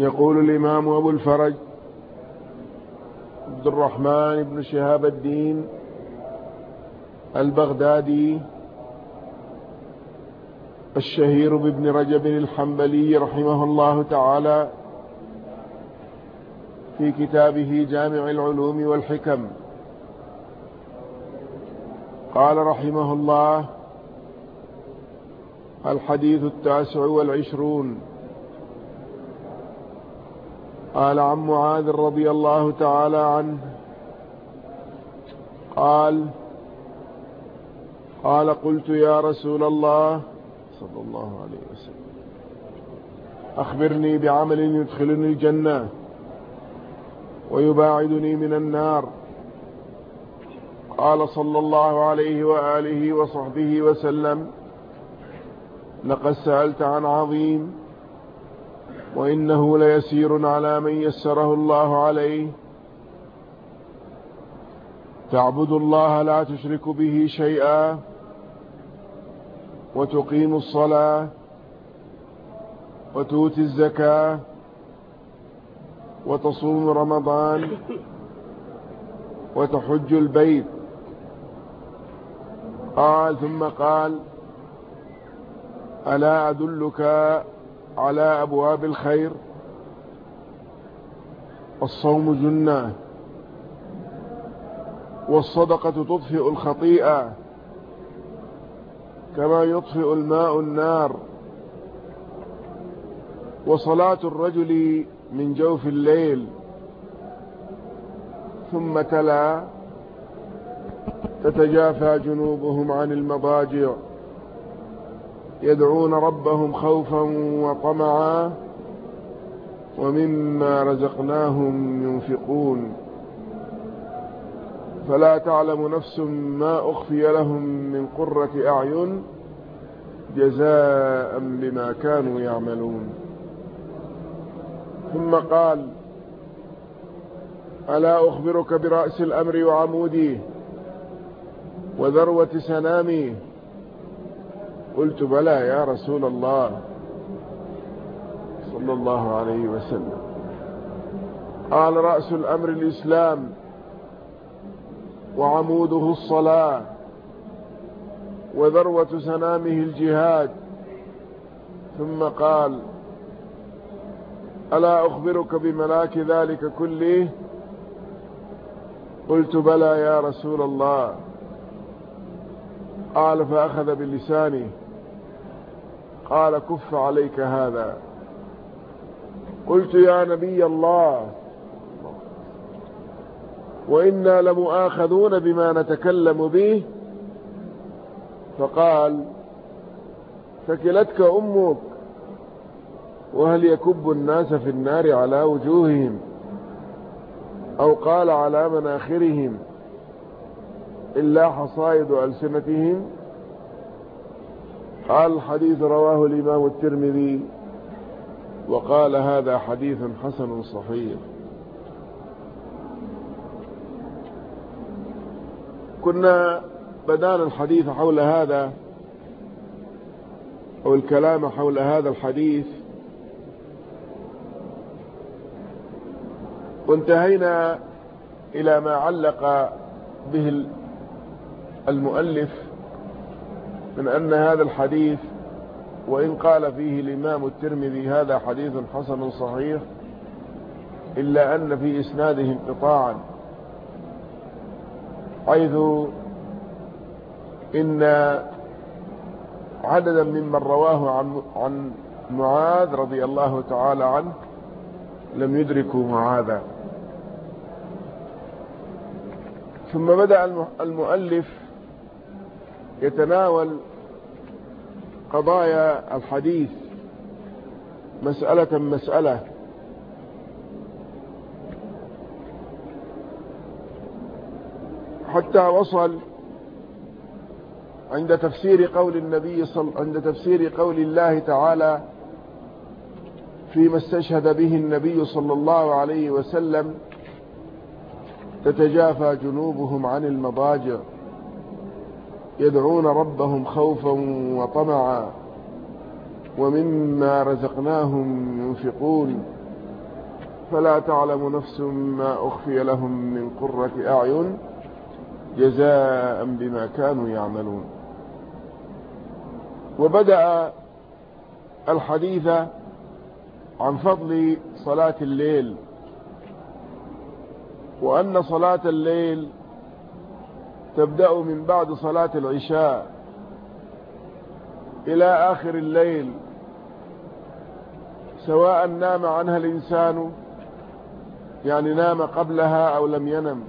يقول الإمام أبو الفرج عبد الرحمن بن شهاب الدين البغدادي الشهير بابن رجب الحنبلي رحمه الله تعالى في كتابه جامع العلوم والحكم. قال رحمه الله الحديث التاسع والعشرون. قال عن معاذ رضي الله تعالى عنه. قال قال قلت يا رسول الله صلى الله عليه وسلم أخبرني بعمل يدخلني الجنة ويباعدني من النار. قال صلى الله عليه وآله وصحبه وسلم لقد سألت عن عظيم وإنه ليسير على من يسره الله عليه. تعبد الله لا تشرك به شيئا وتقيم الصلاة وتؤتي الزكاة وتصوم رمضان وتحج البيت. قال ثم قال ألا أدلك على أبواب الخير الصوم جنة والصدقة تطفئ الخطيئة كما يطفئ الماء النار وصلاة الرجل من جوف الليل ثم تلا تتجافى جنوبهم عن المضاجع يدعون ربهم خوفا وطمعا ومما رزقناهم ينفقون. فلا تعلم نفس ما أخفي لهم من قرة أعين جزاء بما كانوا يعملون. ثم قال ألا أخبرك برأس الأمر وعمودي وذروة سنامي قلت بلى يا رسول الله صلى الله عليه وسلم. قال رأس الأمر الإسلام وعموده الصلاة وذروة سنامه الجهاد. ثم قال ألا أخبرك بملاك ذلك كله؟ قلت بلى يا رسول الله. قال فأخذ بلسانه قال كف عليك هذا. قلت يا نبي الله وإنا لمؤاخذون بما نتكلم به. فقال ثكلتك أمك وهل يكب الناس في النار على وجوههم أو قال على مناخرهم؟ إلا حصائد ألسنتهم. قال الحديث رواه الإمام الترمذي وقال هذا حديث حسن صحيح. كنا بدأنا الحديث حول هذا أو الكلام حول هذا الحديث. وانتهينا إلى ما علق به المؤلف من أن هذا الحديث وإن قال فيه الإمام الترمذي هذا حديث حسن صحيح إلا أن في إسناده انقطاعا حيث إن عددا ممن رواه عن, عن معاذ رضي الله تعالى عنه لم يدركوا معاذا. ثم بدأ المؤلف يتناول قضايا الحديث مسألة مسألة. حتى وصل عند تفسير قول النبي صل عند تفسير قول الله تعالى فيما استشهد به النبي صلى الله عليه وسلم تتجافى جنوبهم عن المضاجع. يدعون ربهم خوفا وطمعا ومما رزقناهم ينفقون. فلا تعلم نفس ما أخفي لهم من قرة أعين جزاء بما كانوا يعملون. وبدأ الحديث عن فضل صلاة الليل وأن صلاة الليل تبدأ من بعد صلاة العشاء إلى آخر الليل سواء نام عنها الإنسان يعني نام قبلها أو لم ينم.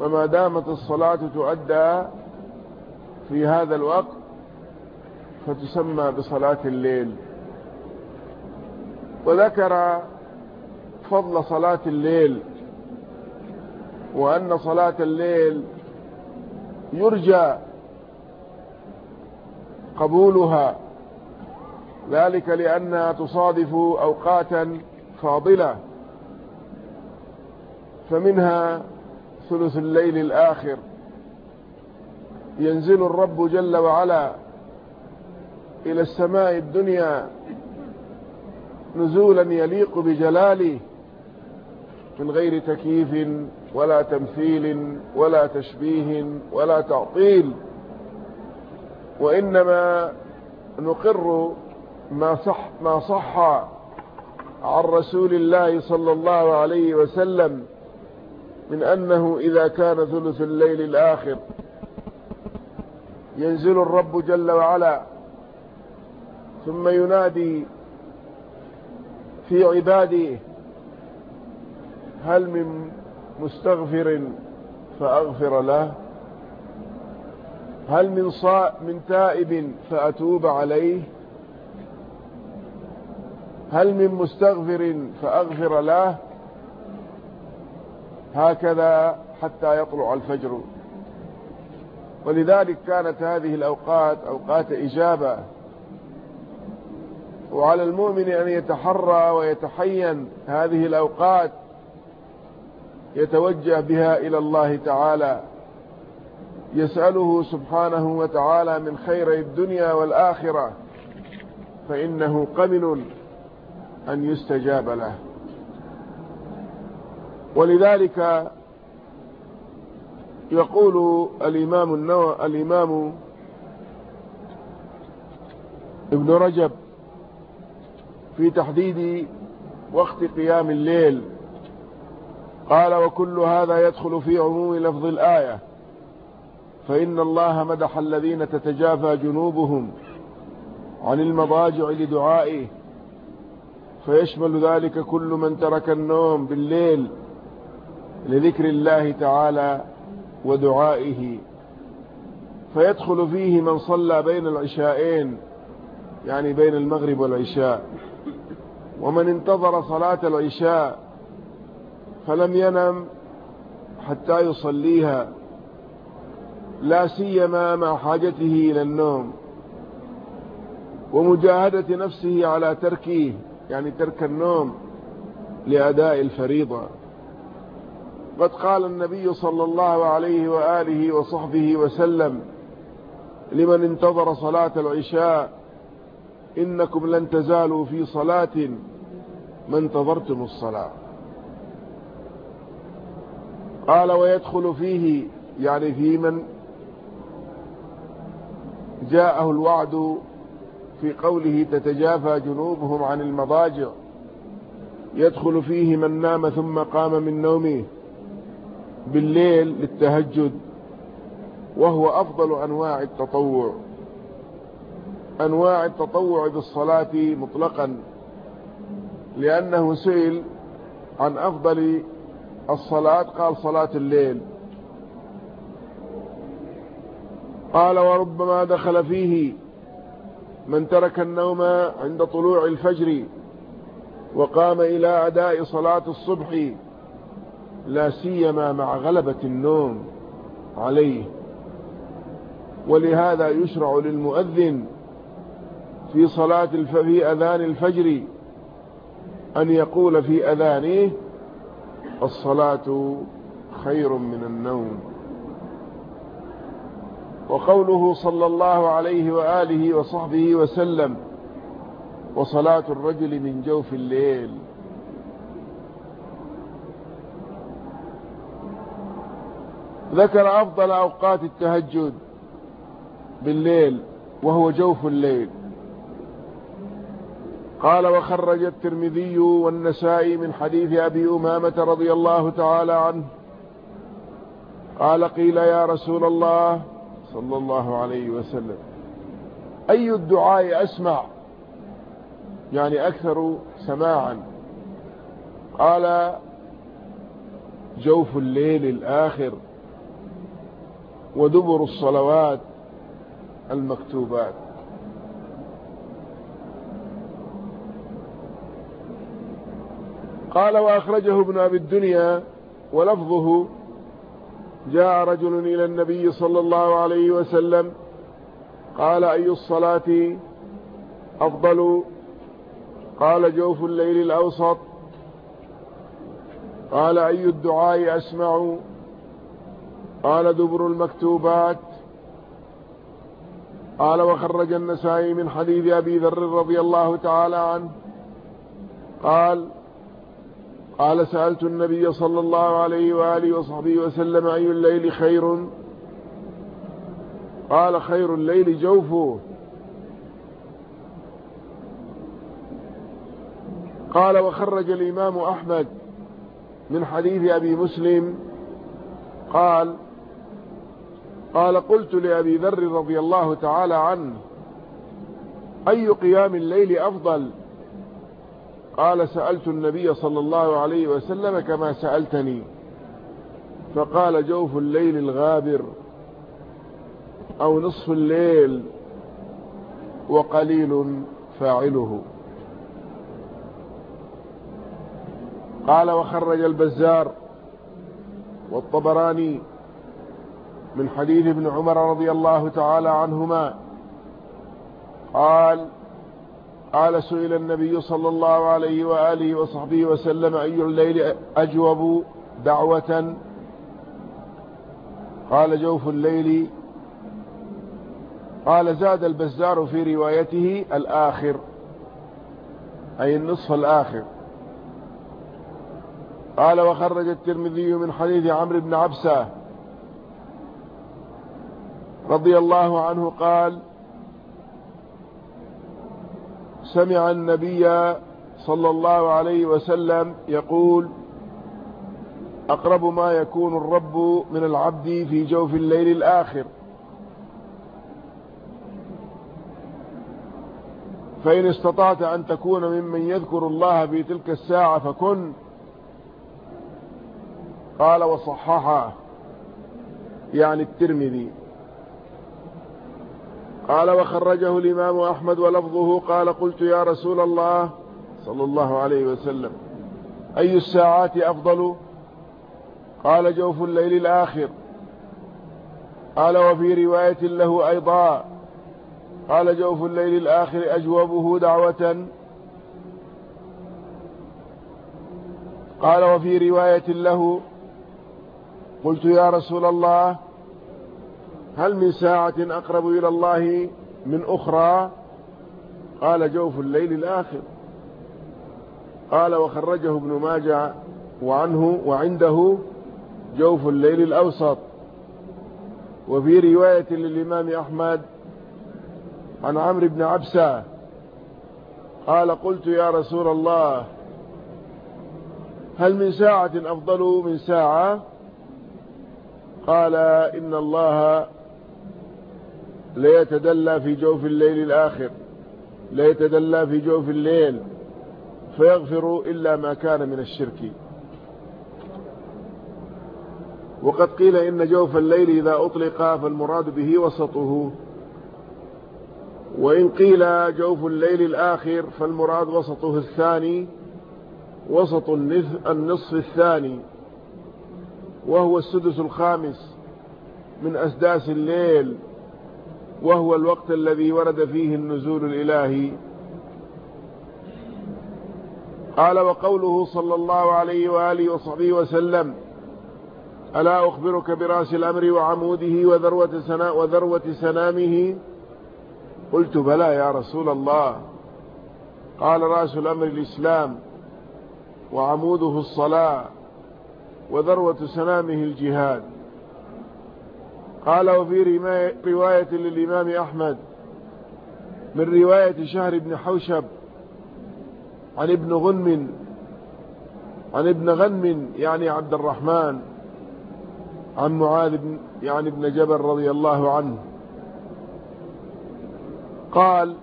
فما دامت الصلاة تؤدى في هذا الوقت فتسمى بصلاة الليل. وذكر فضل صلاة الليل وأن صلاة الليل يرجى قبولها. ذلك لأنها تصادف أوقاتا فاضلة فمنها ثلث الليل الآخر. ينزل الرب جل وعلا إلى السماء الدنيا نزولا يليق بجلاله. من غير تكييف ولا تمثيل ولا تشبيه ولا تعطيل وإنما نقر ما صح, ما صح عن رسول الله صلى الله عليه وسلم من أنه إذا كان ثلث الليل الآخر ينزل الرب جل وعلا ثم ينادي في عباده هل من مستغفر فأغفر له؟ هل من صاء من تائب فأتوب عليه؟ هل من مستغفر فأغفر له؟ هكذا حتى يطلع الفجر. ولذلك كانت هذه الأوقات أوقات إجابة. وعلى المؤمن أن يتحرى ويتحين هذه الأوقات يتوجه بها إلى الله تعالى يسأله سبحانه وتعالى من خير الدنيا والآخرة فإنه قمن أن يستجاب له. ولذلك يقول الإمام النوى الإمام ابن رجب في تحديد وقت قيام الليل قال وكل هذا يدخل في عموم لفظ الآية. فإن الله مدح الذين تتجافى جنوبهم عن المضاجع لدعائه. فيشمل ذلك كل من ترك النوم بالليل لذكر الله تعالى ودعائه. فيدخل فيه من صلى بين العشاءين يعني بين المغرب والعشاء. ومن انتظر صلاة العشاء فلم ينم حتى يصليها لا سيما مع حاجته إلى النوم ومجاهدة نفسه على تركه يعني ترك النوم لأداء الفريضة. قد قال النبي صلى الله عليه وآله وصحبه وسلم لمن انتظر صلاة العشاء إنكم لن تزالوا في صلاة ما انتظرتم الصلاة. قال ويدخل فيه يعني في من جاءه الوعد في قوله تتجافى جنوبهم عن المضاجع. يدخل فيه من نام ثم قام من نومه بالليل للتهجد وهو أفضل أنواع التطوع. أنواع التطوع بالصلاة مطلقا لأنه سئل عن أفضل الصلاة قال صلاة الليل. قال وربما دخل فيه من ترك النوم عند طلوع الفجر وقام إلى أداء صلاة الصبح لا سيما مع غلبة النوم عليه. ولهذا يشرع للمؤذن في صلاة في أذان الفجر أن يقول في أذانه الصلاة خير من النوم. وقوله صلى الله عليه وآله وصحبه وسلم وصلاة الرجل من جوف الليل. ذكر أفضل أوقات التهجد بالليل وهو جوف الليل. قال وخرج الترمذي والنسائي من حديث أبي أمامة رضي الله تعالى عنه. قال قيل يا رسول الله صلى الله عليه وسلم أي الدعاء أسمع؟ يعني أكثر سماعا. قال جوف الليل الآخر ودبر الصلوات المكتوبات. قال وأخرجه ابن أبي الدنيا ولفظه جاء رجل إلى النبي صلى الله عليه وسلم قال أي الصلاة أفضل؟ قال جوف الليل الأوسط. قال أي الدعاء أسمع؟ قال دبر المكتوبات. قال وخرج النسائي من حديث أبي ذر رضي الله تعالى عنه. قال قال سألت النبي صلى الله عليه وآله وصحبه وسلم أي الليل خير؟ قال خير الليل جوفه. قال وخرج الإمام أحمد من حديث أبي مسلم. قال قال قلت لأبي ذر رضي الله تعالى عنه أي قيام الليل أفضل؟ قال سألت النبي صلى الله عليه وسلم كما سألتني. فقال جوف الليل الغابر أو نصف الليل وقليل فاعله. قال وخرج البزار والطبراني من حديث ابن عمر رضي الله تعالى عنهما. قال قال سئل النبي صلى الله عليه وآله وصحبه وسلم أي الليل أجوب دعوة؟ قال جوف الليل. قال زاد البزار في روايته الآخر أي النصف الآخر. قال وخرج الترمذي من حديث عمرو بن عبسة رضي الله عنه قال سمع النبي صلى الله عليه وسلم يقول أقرب ما يكون الرب من العبد في جوف الليل الآخر. فإن استطعت أن تكون ممن يذكر الله في تلك الساعة فكن. قال وصححه يعني الترمذي. قال وخرجه الإمام أحمد ولفظه قال قلت يا رسول الله صلى الله عليه وسلم أي الساعات أفضل؟ قال جوف الليل الآخر. قال وفي رواية له أيضا قال جوف الليل الآخر أجوبه دعوة. قال وفي رواية له قلت يا رسول الله هل من ساعة أقرب إلى الله من أخرى؟ قال جوف الليل الآخر. قال وخرجه ابن ماجع وعنه وعنده جوف الليل الأوسط. وفي رواية للإمام أحمد عن عمرو بن عبسة قال قلت يا رسول الله هل من ساعة أفضل من ساعة؟ قال إن الله ليتدلى في جوف الليل الآخر ليتدلى في جوف الليل فيغفر إلا ما كان من الشرك. وقد قيل إن جوف الليل إذا أطلق فالمراد به وسطه. وإن قيل جوف الليل الآخر فالمراد وسطه الثاني وسط النصف الثاني. وهو السدس الخامس من أسداس الليل. وهو الوقت الذي ورد فيه النزول الإلهي. قال وقوله صلى الله عليه وآله وصحبه وسلم ألا أخبرك برأس الأمر وعموده وذروة, سنا وذروة سنامه؟ قلت بلى يا رسول الله. قال رأس الأمر الإسلام وعموده الصلاة وذروة سنامه الجهاد. قال وفي رواية للإمام أحمد من رواية شهر بن حوشب عن ابن غنم عن ابن غنم يعني عبد الرحمن عن معاذ بن يعني ابن جبل رضي الله عنه. قال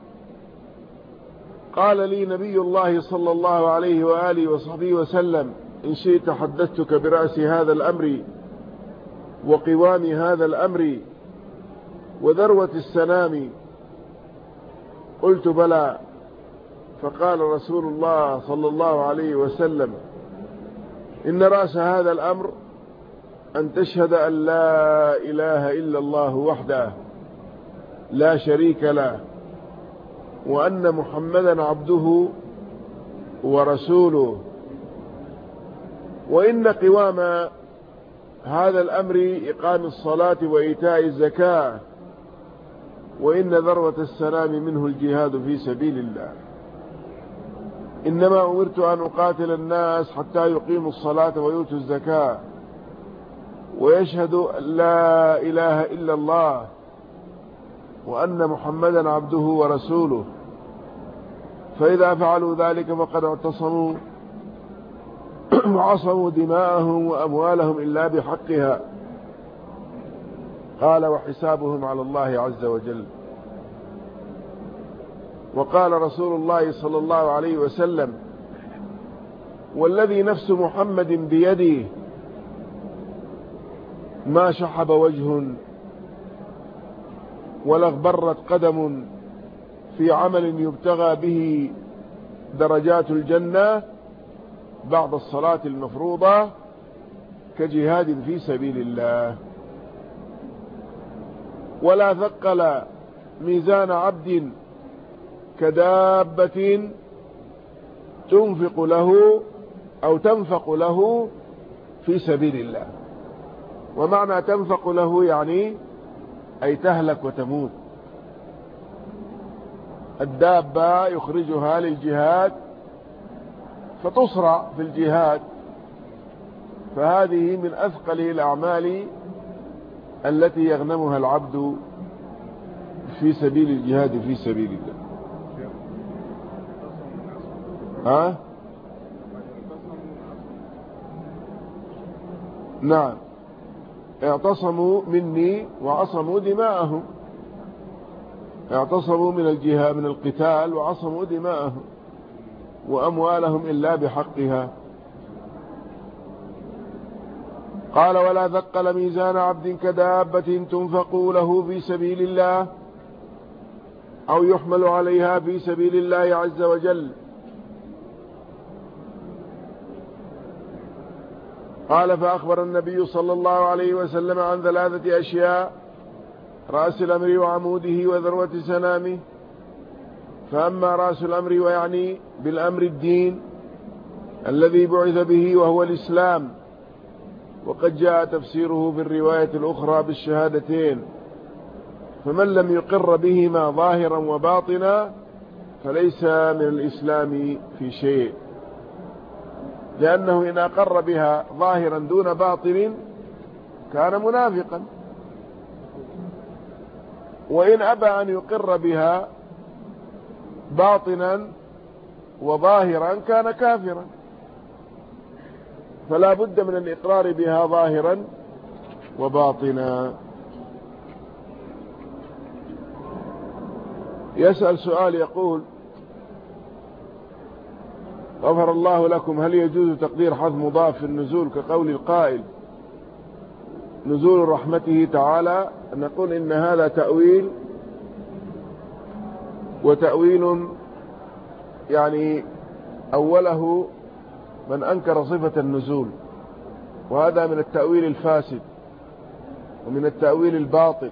قال لي نبي الله صلى الله عليه وآله وصحبه وسلم إن شئت حدثتك برأس هذا الأمر وقوام هذا الأمر وذروة السنام قلت بلى فقال رسول الله صلى الله عليه وسلم إن رأس هذا الأمر أن تشهد أن لا إله إلا الله وحده لا شريك له وأن محمدا عبده ورسوله. وإن قوام هذا الأمر إقام الصلاة وإيتاء الزكاة وإن ذروة السلام منه الجهاد في سبيل الله. إنما أمرت أن أقاتل الناس حتى يقيموا الصلاة ويؤتوا الزكاة. ويشهدوا أن لا إله إلا الله وأن محمدا عبده ورسوله. فإذا فعلوا ذلك فقد اعتصموا. وعصموا دماءهم وأموالهم إلا بحقها. قال وحسابهم على الله عز وجل. وقال رسول الله صلى الله عليه وسلم والذي نفس محمد بيده ما شحب وجه ولا اغبرت قدم في عمل يبتغى به درجات الجنة بعد الصلاة المفروضة كجهاد في سبيل الله. ولا ثقل ميزان عبد كدابة تنفق له أو تنفق له في سبيل الله. ومعنى تنفق له يعني أي تهلك وتموت. الدابة يخرجها للجهاد فتصرع في الجهاد فهذه من أثقل الأعمال التي يغنمها العبد في سبيل الجهاد في سبيل الله. ها؟ نعم. اعتصموا مني وعصموا دماءهم. اعتصموا من الجهاد من القتال وعصموا دماءهم. وأموالهم إلا بحقها. قال ولا ثقل ميزان عبد كدابة تنفق له في سبيل الله أو يحمل عليها في سبيل الله عز وجل. قال فأخبر النبي صلى الله عليه وسلم عن ثلاثة أشياء رأس الأمر وعموده وذروة سنامه. فأما رأس الأمر ويعني بالأمر الدين الذي بعث به وهو الإسلام وقد جاء تفسيره في الرواية الأخرى بالشهادتين فمن لم يقر بهما ظاهرا وباطنا فليس من الإسلام في شيء لأنه إن أقر بها ظاهرا دون باطن كان منافقا. وإن أبى أن يقر بها باطنا وظاهرا كان كافرا. فلا بد من الإقرار بها ظاهرا وباطنا. يسأل سؤال يقول غفر الله لكم هل يجوز تقدير حذف مضاف في النزول كقول القائل نزول رحمته تعالى؟ نقول إن هذا تأويل وتأويل يعني أوله من أنكر صفة النزول وهذا من التأويل الفاسد ومن التأويل الباطل.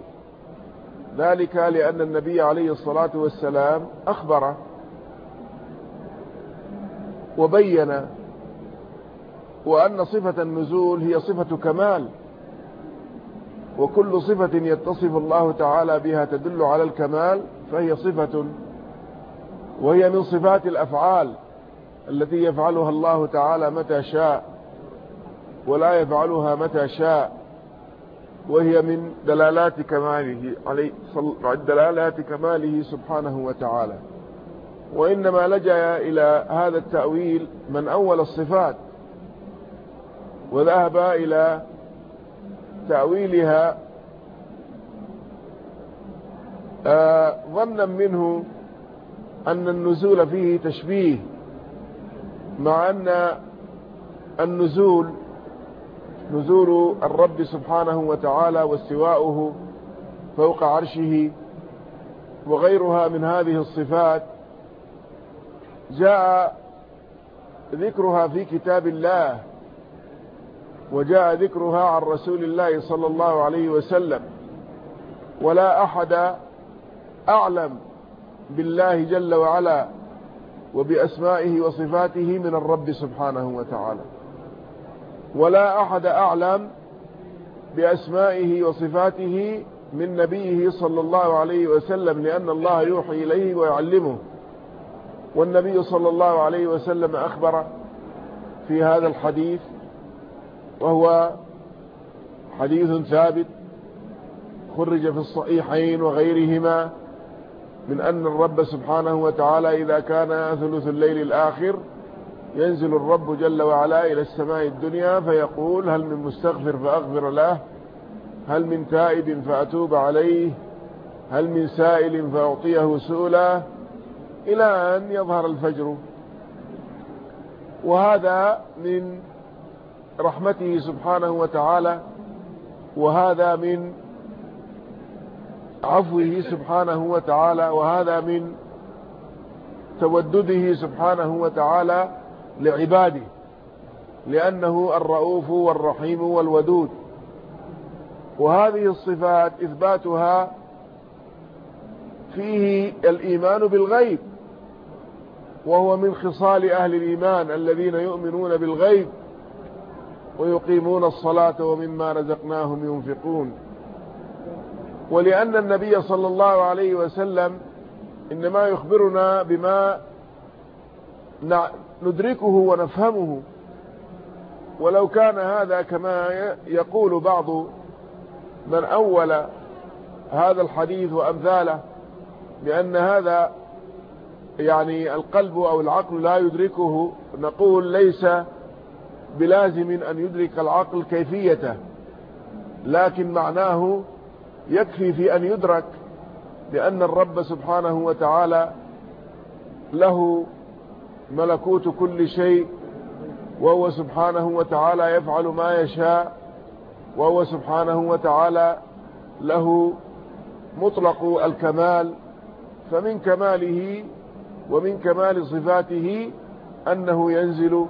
ذلك لأن النبي عليه الصلاة والسلام أخبر وبين وأن صفة النزول هي صفة كمال وكل صفة يتصف الله تعالى بها تدل على الكمال. فهي صفة وهي من صفات الأفعال التي يفعلها الله تعالى متى شاء ولا يفعلها متى شاء وهي من دلالات كماله عليه دلالات كماله سبحانه وتعالى. وإنما لجأ إلى هذا التأويل من أول الصفات وذهب إلى تأويلها ظنا منه أن النزول فيه تشبيه مع أن النزول نزول الرب سبحانه وتعالى واستواؤه فوق عرشه وغيرها من هذه الصفات جاء ذكرها في كتاب الله وجاء ذكرها عن رسول الله صلى الله عليه وسلم ولا أحد أعلم بالله جل وعلا وبأسمائه وصفاته من الرب سبحانه وتعالى. ولا أحد أعلم بأسمائه وصفاته من نبيه صلى الله عليه وسلم لأن الله يوحي إليه ويعلمه. والنبي صلى الله عليه وسلم أخبر في هذا الحديث وهو حديث ثابت خرج في الصحيحين وغيرهما من أن الرب سبحانه وتعالى إذا كان ثلث الليل الآخر ينزل الرب جل وعلا إلى السماء الدنيا فيقول هل من مستغفر فأغفر له؟ هل من تائب فأتوب عليه؟ هل من سائل فأعطيه سؤلا؟ إلى أن يظهر الفجر. وهذا من رحمته سبحانه وتعالى وهذا من عفوه سبحانه وتعالى وهذا من تودده سبحانه وتعالى لعباده لأنه الرؤوف والرحيم والودود. وهذه الصفات إثباتها فيه الإيمان بالغيب وهو من خصال أهل الإيمان الذين يؤمنون بالغيب ويقيمون الصلاة ومما رزقناهم ينفقون. ولأن النبي صلى الله عليه وسلم إنما يخبرنا بما ندركه ونفهمه. ولو كان هذا كما يقول بعض من أول هذا الحديث وأمثاله بأن هذا يعني القلب أو العقل لا يدركه نقول ليس بلازم أن يدرك العقل كيفيته لكن معناه يكفي في أن يدرك بأن الرب سبحانه وتعالى له ملكوت كل شيء وهو سبحانه وتعالى يفعل ما يشاء وهو سبحانه وتعالى له مطلق الكمال. فمن كماله ومن كمال صفاته أنه ينزل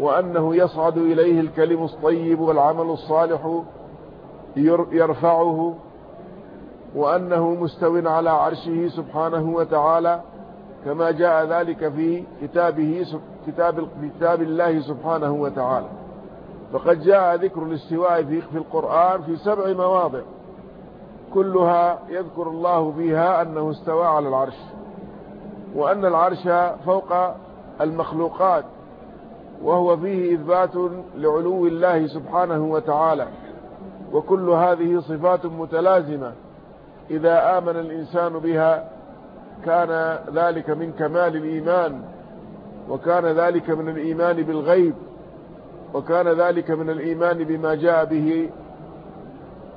وأنه يصعد إليه الكلم الطيب والعمل الصالح يرفعه. وأنه مستو على عرشه سبحانه وتعالى كما جاء ذلك في كتابه كتاب كتاب الله سبحانه وتعالى. فقد جاء ذكر الاستواء في القرآن في سبع مواضع. كلها يذكر الله فيها أنه استوى على العرش. وأن العرش فوق المخلوقات. وهو فيه إثبات لعلو الله سبحانه وتعالى. وكل هذه صفات متلازمة. إذا آمن الإنسان بها كان ذلك من كمال الإيمان وكان ذلك من الإيمان بالغيب وكان ذلك من الإيمان بما جاء به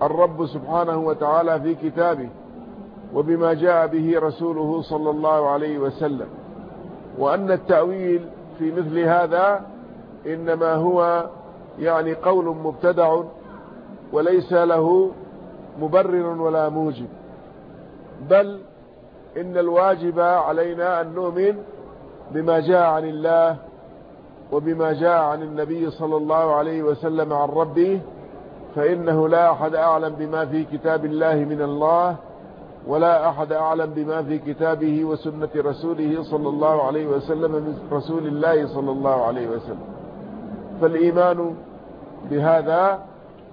الرب سبحانه وتعالى في كتابه وبما جاء به رسوله صلى الله عليه وسلم. وأن التأويل في مثل هذا إنما هو يعني قول مبتدع وليس له مبرر ولا موجب. بل إن الواجب علينا أن نؤمن بما جاء عن الله وبما جاء عن النبي صلى الله عليه وسلم عن ربه فإنه لا أحد أعلم بما في كتاب الله من الله ولا أحد أعلم بما في كتابه وسنة رسوله صلى الله عليه وسلم من رسول الله صلى الله عليه وسلم. فالإيمان بهذا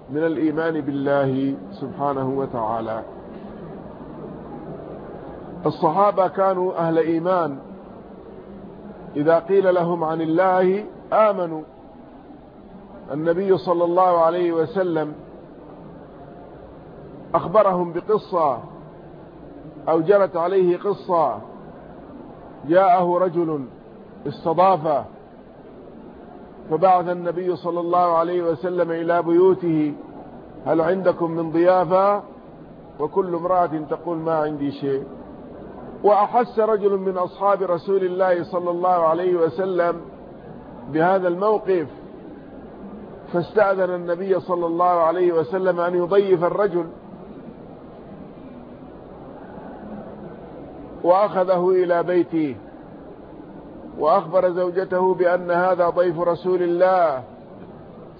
من الإيمان بالله سبحانه وتعالى. الصحابة كانوا أهل إيمان. إذا قيل لهم عن الله آمنوا. النبي صلى الله عليه وسلم أخبرهم بقصة أو جرت عليه قصة. جاءه رجل استضافه فبعث النبي صلى الله عليه وسلم إلى بيوته هل عندكم من ضيافة؟ وكل امرأة تقول ما عندي شيء. وأحس رجل من أصحاب رسول الله صلى الله عليه وسلم بهذا الموقف فاستأذن النبي صلى الله عليه وسلم أن يضيف الرجل. وأخذه إلى بيته. وأخبر زوجته بأن هذا ضيف رسول الله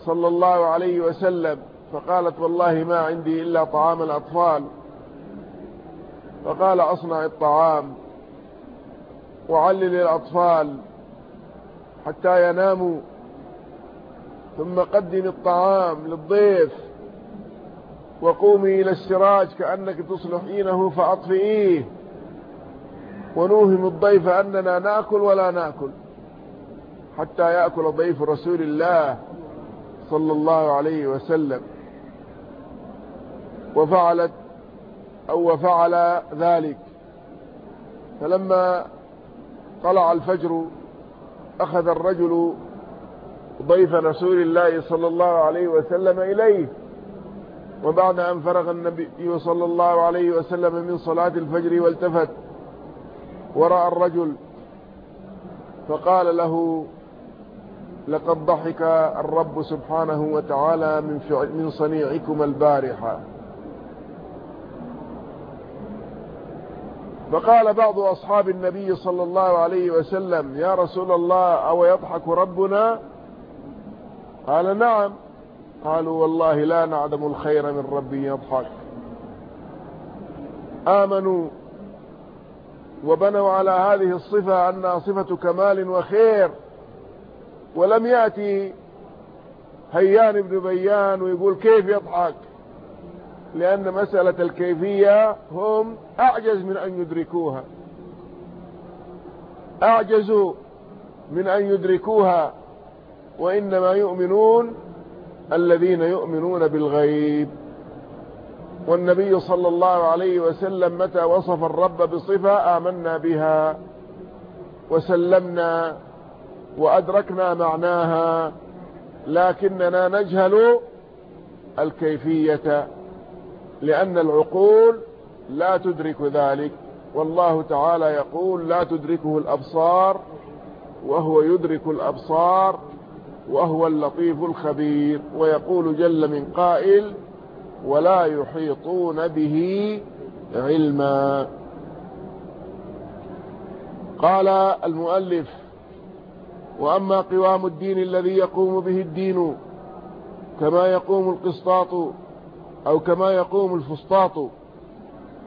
صلى الله عليه وسلم فقالت والله ما عندي إلا طعام الأطفال. فقال أصنع الطعام وعلل الأطفال حتى يناموا ثم قدم الطعام للضيف وقومي إلى السراج كأنك تصلحينه فأطفئيه. ونوهم الضيف أننا نأكل ولا نأكل حتى يأكل ضيف رسول الله صلى الله عليه وسلم. وفعلت أو وفعل ذلك. فلما طلع الفجر أخذ الرجل ضيف رسول الله صلى الله عليه وسلم إليه. وبعد أن فرغ النبي صلى الله عليه وسلم من صلاة الفجر والتفت ورأى الرجل فقال له لقد ضحك الرب سبحانه وتعالى من, من صنيعكم البارحة. فقال بعض أصحاب النبي صلى الله عليه وسلم يا رسول الله أو يضحك ربنا؟ قال نعم. قالوا والله لا نعدم الخير من رب يضحك. آمنوا وبنوا على هذه الصفة أنها صفة كمال وخير. ولم يأتي هيان بن بيان ويقول كيف يضحك؟ لأن مسألة الكيفية هم أعجز من أن يدركوها. أعجزوا من أن يدركوها وإنما يؤمنون الذين يؤمنون بالغيب. والنبي صلى الله عليه وسلم متى وصف الرب بصفة آمنا بها وسلمنا وأدركنا معناها لكننا نجهل الكيفية لأن العقول لا تدرك ذلك. والله تعالى يقول لا تدركه الأبصار وهو يدرك الأبصار وهو اللطيف الخبير ويقول جل من قائل ولا يحيطون به علما. قال المؤلف وأما قوام الدين الذي يقوم به الدين كما يقوم القسطاط أو كما يقوم الفسطاط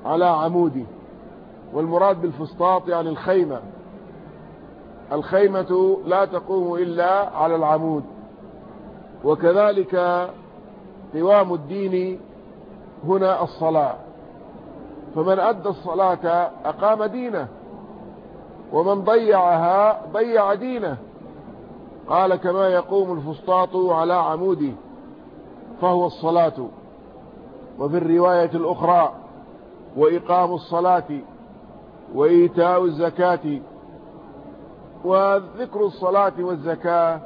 على عموده والمراد بالفسطاط يعني الخيمة. الخيمة لا تقوم إلا على العمود. وكذلك قوام الدين هنا الصلاة. فمن أدى الصلاة أقام دينه ومن ضيعها ضيع دينه. قال كما يقوم الفسطاط على عموده فهو الصلاة. وفي الرواية الأخرى وإقام الصلاة وإيتاء الزكاة وذكر الصلاة والزكاة.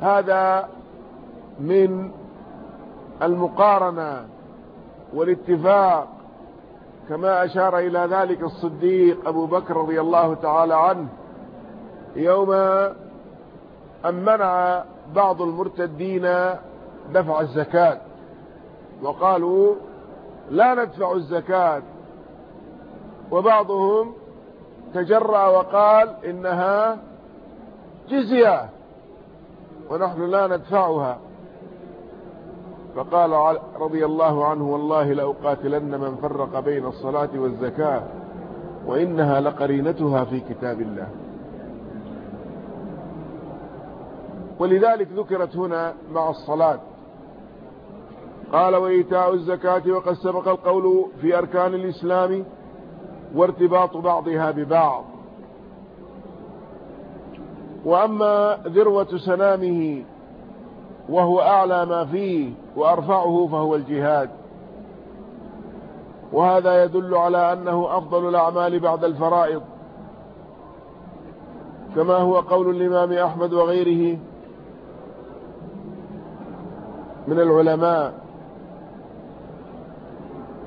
هذا من المقارنة والاتفاق كما أشار إلى ذلك الصديق أبو بكر رضي الله تعالى عنه يوم أن منع بعض المرتدين دفع الزكاة. وقالوا لا ندفع الزكاة. وبعضهم تجرأ وقال إنها جزية ونحن لا ندفعها. فقال رضي الله عنه والله لأقاتلن من فرق بين الصلاة والزكاة وإنها لقرينتها في كتاب الله. ولذلك ذكرت هنا مع الصلاة. قال وإيتاء الزكاة وقد سبق القول في أركان الإسلام وارتباط بعضها ببعض. وأما ذروة سنامه وهو أعلى ما فيه وأرفعه فهو الجهاد. وهذا يدل على أنه أفضل الأعمال بعد الفرائض. كما هو قول الإمام أحمد وغيره من العلماء.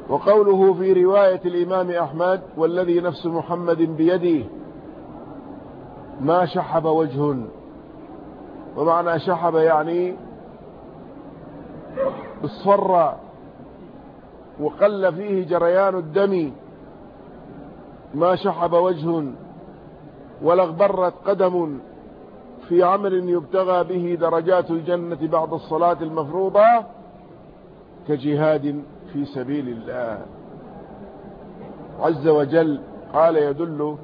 وقوله في رواية الإمام أحمد والذي نفس محمد بيده ما شحب وجه. ومعنى شحب يعني اصفر وقل فيه جريان الدم. ما شحب وجه ولا اغبرت قدم. في عمل يبتغى به درجات الجنة بعد الصلاة المفروضة كجهاد في سبيل الله. عز وجل قال يدل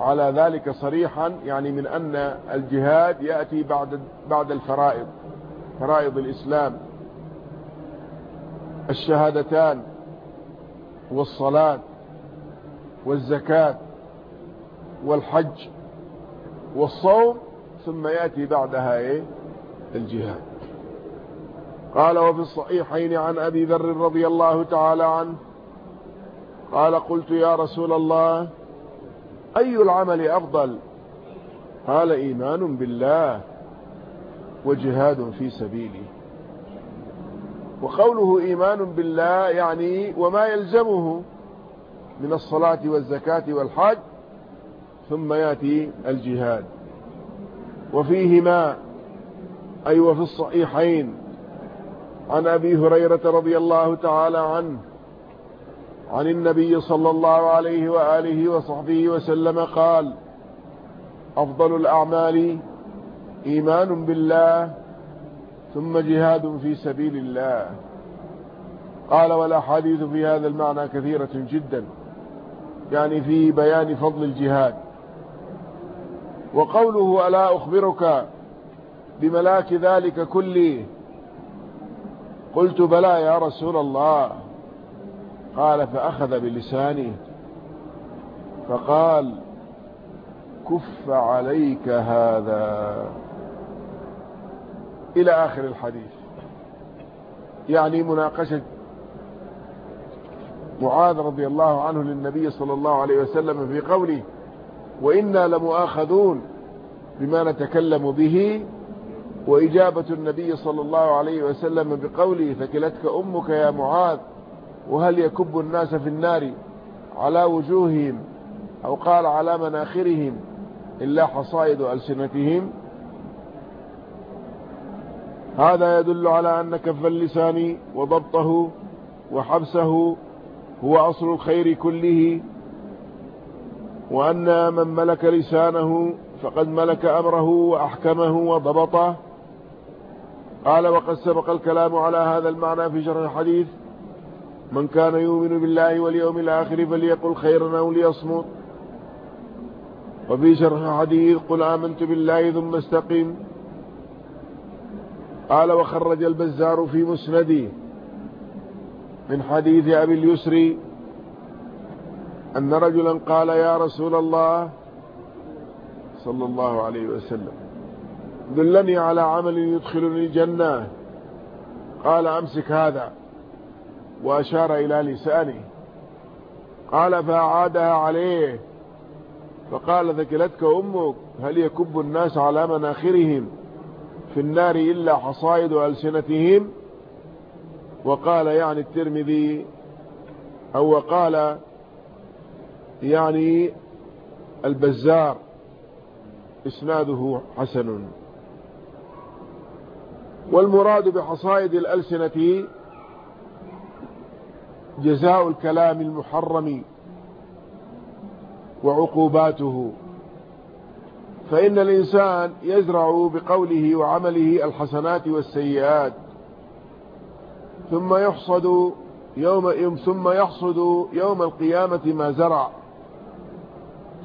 على ذلك صريحا يعني من أن الجهاد يأتي بعد بعد الفرائض. فرائض الإسلام الشهادتان والصلاة والزكاة والحج والصوم ثم يأتي بعدها إيه؟ الجهاد. قال وفي الصحيحين عن أبي ذر رضي الله تعالى عنه قال قلت يا رسول الله أي العمل أفضل؟ قال إيمان بالله. وجهاد في سبيله وقوله إيمان بالله يعني وما يلزمه من الصلاة والزكاة والحج ثم يأتي الجهاد. وفيهما أي وفي الصحيحين عن أبي هريرة رضي الله تعالى عنه عن النبي صلى الله عليه وآله وصحبه وسلم قال أفضل الأعمال إيمان بالله ثم جهاد في سبيل الله. قال والأحاديث في هذا المعنى كثيرة جدا. يعني في بيان فضل الجهاد. وقوله ألا أخبرك بملاك ذلك كله؟ قلت بلى يا رسول الله. قال فأخذ بلسانه. فقال كف عليك هذا. إلى آخر الحديث. يعني مناقشة معاذ رضي الله عنه للنبي صلى الله عليه وسلم في قوله وإنا لمؤاخذون بما نتكلم به وإجابة النبي صلى الله عليه وسلم بقوله ثكلتك أمك يا معاذ وهل يكب الناس في النار على وجوههم أو قال على مناخرهم إلا حصائد ألسنتهم؟ هذا يدل على أن كف اللسان وضبطه وحبسه هو أصل الخير كله وأن من ملك لسانه فقد ملك أمره وأحكمه وضبطه. قال وقد سبق الكلام على هذا المعنى في شرح الحديث من كان يؤمن بالله واليوم الآخر فليقل خيرا أو ليصمت. وفي شرح الحديث قل آمنت بالله ثم استقم. قال وخرج البزار في مسنده من حديث أبي اليسري أن رجلا قال يا رسول الله صلى الله عليه وسلم دلني على عمل يدخلني الجنة. قال أمسك هذا وأشار إلى لسانه. قال فأعادها عليه. فقال ذكلتك أمك هل يكب الناس على مناخرهم؟ في النار إلا حصائد ألسنتهم. وقال يعني الترمذي أو قال يعني البزار إسناده حسن. والمراد بحصائد الألسنة جزاء الكلام المحرم وعقوباته. فإن الإنسان يزرع بقوله وعمله الحسنات والسيئات ثم يحصد يوم ثم يحصد يوم القيامة ما زرع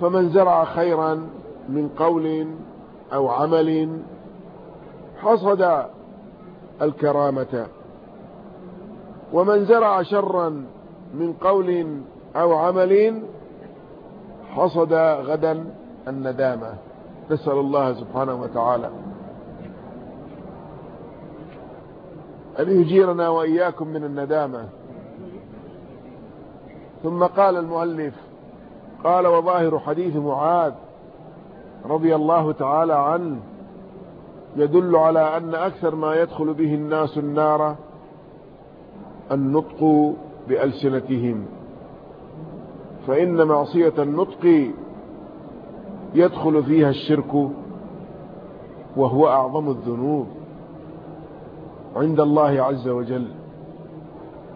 فمن زرع خيرا من قول أو عمل حصد الكرامة ومن زرع شرا من قول أو عمل حصد غدا الندامة. نسأل الله سبحانه وتعالى أن يجيرنا وإياكم من الندامة. ثم قال المؤلف قال وظاهر حديث معاذ رضي الله تعالى عنه يدل على أن أكثر ما يدخل به الناس النار النطق بألسنتهم. فإن معصية النطق يدخل فيها الشرك وهو أعظم الذنوب عند الله عز وجل.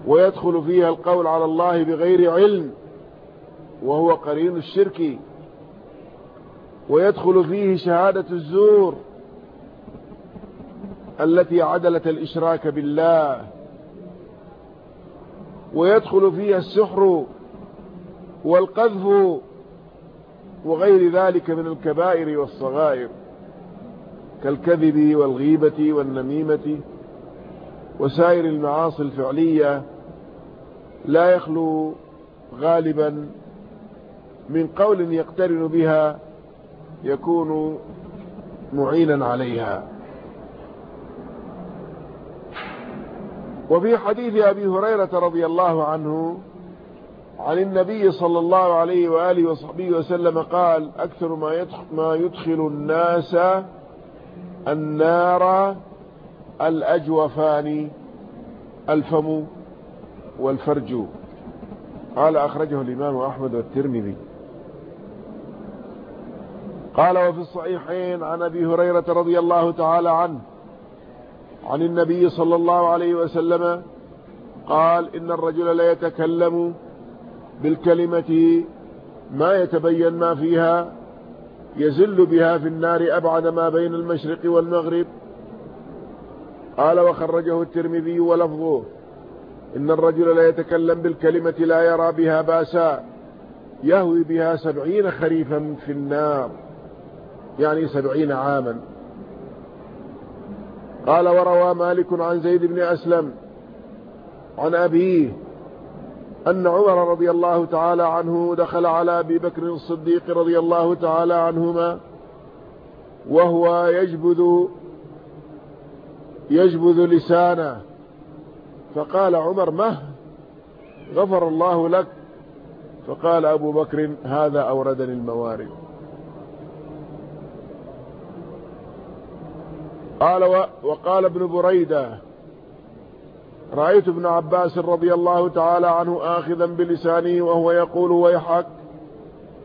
ويدخل فيها القول على الله بغير علم وهو قرين الشرك. ويدخل فيه شهادة الزور التي عدلت الإشراك بالله. ويدخل فيها السحر والقذف وغير ذلك من الكبائر والصغائر كالكذب والغيبة والنميمة وسائر المعاصي الفعلية لا يخلو غالبا من قول يقترن بها يكون معينا عليها. وفي حديث أبي هريرة رضي الله عنه عن النبي صلى الله عليه وآله وصحبه وسلم قال أكثر ما يدخل, ما يدخل الناس النار الأجوفان الفم والفرج. قال أخرجه الإمام أحمد والترمذي. قال وفي الصحيحين عن أبي هريرة رضي الله تعالى عنه عن النبي صلى الله عليه وسلم قال إن الرجل لا يتكلم بالكلمة ما يتبين ما فيها يزل بها في النار أبعد ما بين المشرق والمغرب. قال وخرجه الترمذي ولفظه إن الرجل لا يتكلم بالكلمة لا يرى بها باسا يهوي بها سبعين خريفا في النار يعني سبعين عاما. قال وروى مالك عن زيد بن أسلم عن أبيه أن عمر رضي الله تعالى عنه دخل على أبي بكر الصديق رضي الله تعالى عنهما وهو يجبذ يجبذ لسانه. فقال عمر مه غفر الله لك. فقال أبو بكر هذا أوردني الموارد. قال وقال ابن بريدة رأيت ابن عباس رضي الله تعالى عنه آخذا بلسانه وهو يقول ويحك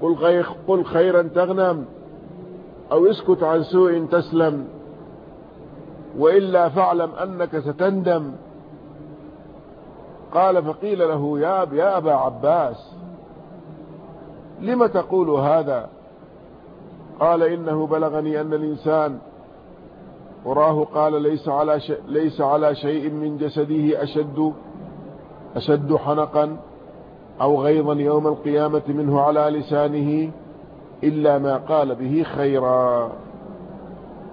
قل, قل خيرا تغنم أو اسكت عن سوء تسلم وإلا فاعلم أنك ستندم. قال فقيل له يا, يا أبا عباس لم تقول هذا؟ قال إنه بلغني أن الإنسان وراه قال ليس على شيء, ليس على شيء من جسده أشد أشد حنقا أو غيظا يوم القيامة منه على لسانه إلا ما قال به خيرا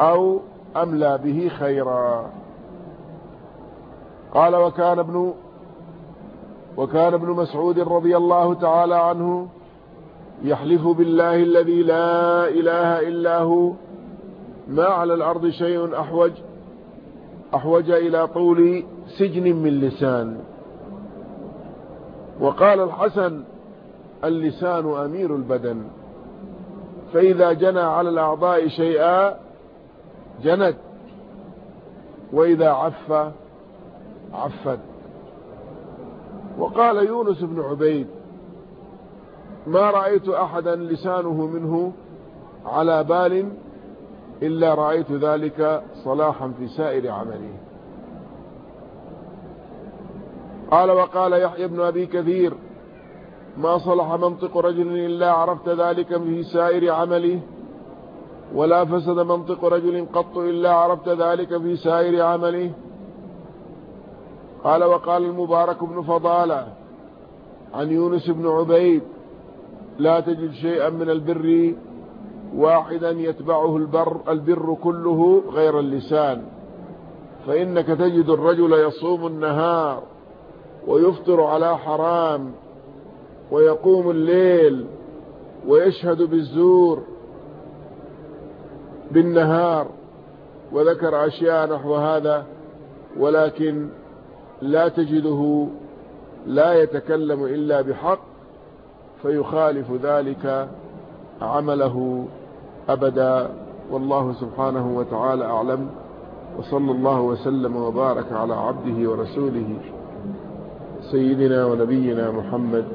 أو أملى به خيرا. قال وكان ابن وكان ابن مسعود رضي الله تعالى عنه يحلف بالله الذي لا إله إلا هو ما على الأرض شيء أحوج أحوج إلى طول سجن من لسان. وقال الحسن اللسان أمير البدن. فإذا جنى على الأعضاء شيئا جنت. وإذا عف عفت. وقال يونس بن عبيد ما رأيت أحدا لسانه منه على بال إلا رأيت ذلك صلاحا في سائر عمله قال وقال يحيى بن أبي كثير ما صلح منطق رجل إلا عرفت ذلك في سائر عمله ولا فسد منطق رجل قط إلا عرفت ذلك في سائر عمله قال وقال المبارك بن فضالة عن يونس بن عبيد لا تجد شيئا من البر واحدا يتبعه البر, البر كله غير اللسان. فإنك تجد الرجل يصوم النهار ويفطر على حرام ويقوم الليل ويشهد بالزور بالنهار. وذكر أشياء نحو هذا ولكن لا تجده لا يتكلم إلا بحق فيخالف ذلك عمله. أبدا والله سبحانه وتعالى أعلم وصلى الله وسلم وبارك على عبده ورسوله سيدنا ونبينا محمد